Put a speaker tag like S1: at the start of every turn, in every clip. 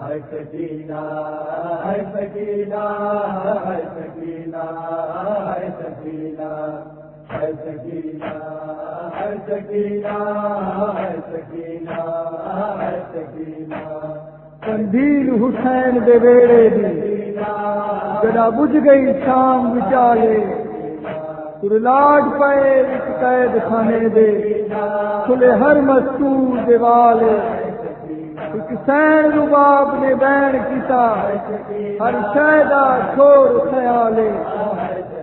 S1: ہر سکینہ ہر سکینہ ہر سکینہ ہر سکینہ ہر سکینہ ہر سکینہ ہر سکینہ ہر سکینہ
S2: تنبیل حسین دے ویڑے دی، جڑا بجھ گئی شام بچالے تر لاڈ پائے ایک قید خانے دے، کھلے ہر مستور دیوالے۔ ایک سین رباب نے بین کیتا ہر شہدہ چھوڑ خیالے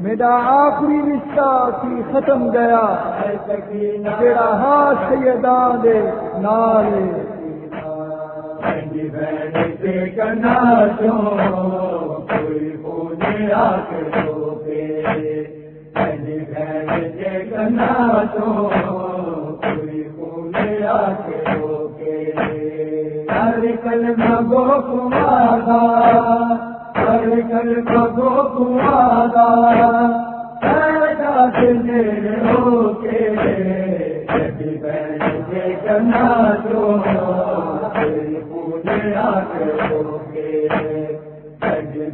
S2: میرا آخری رشتہ کی ختم گیا۔ جڑا ہاتھ سیدان دے نالے
S1: کرنا چو کوئی پوجے آ کے کرنا چو کوئی پوجے آ کے ہر کل گو کمارا ہر کلمہ گو کمارا پیدا دل ہو کے بیٹھے جو پوجے آ کرو گے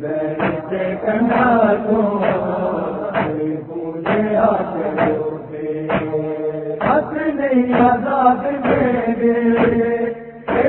S1: بیٹھے کرنا جو پوجے آ کرو گے حق نہیں آزاد میرے۔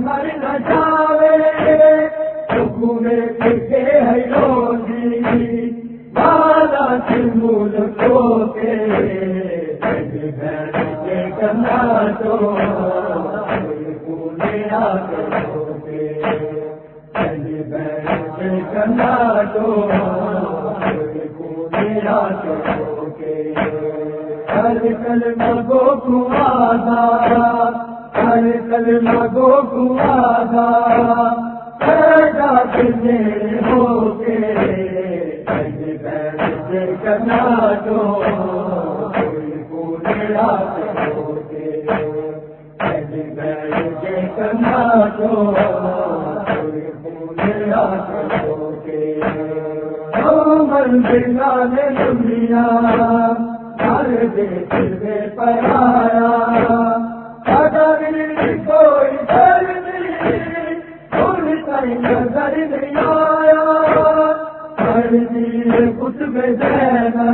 S1: مر نہ جاوے سکونے پھرتے ہے لوگی بالا چمول کو کے بھیڑ کے کنا تو مگو گوادا ہر کل مگو گوادا پیدا کنے ہو کے کرنا دو دنیا ہر میں پڑھایا اگر کوئی نظر نہیں آیا ہر دل میں دینا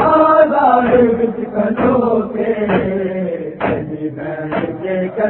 S1: آزاد بچ کرو کے کرنا جو پورے آ کرو گے کرنا تو پورے آ کرو گے میری زندگی دی بس کر دل اپنی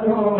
S1: چو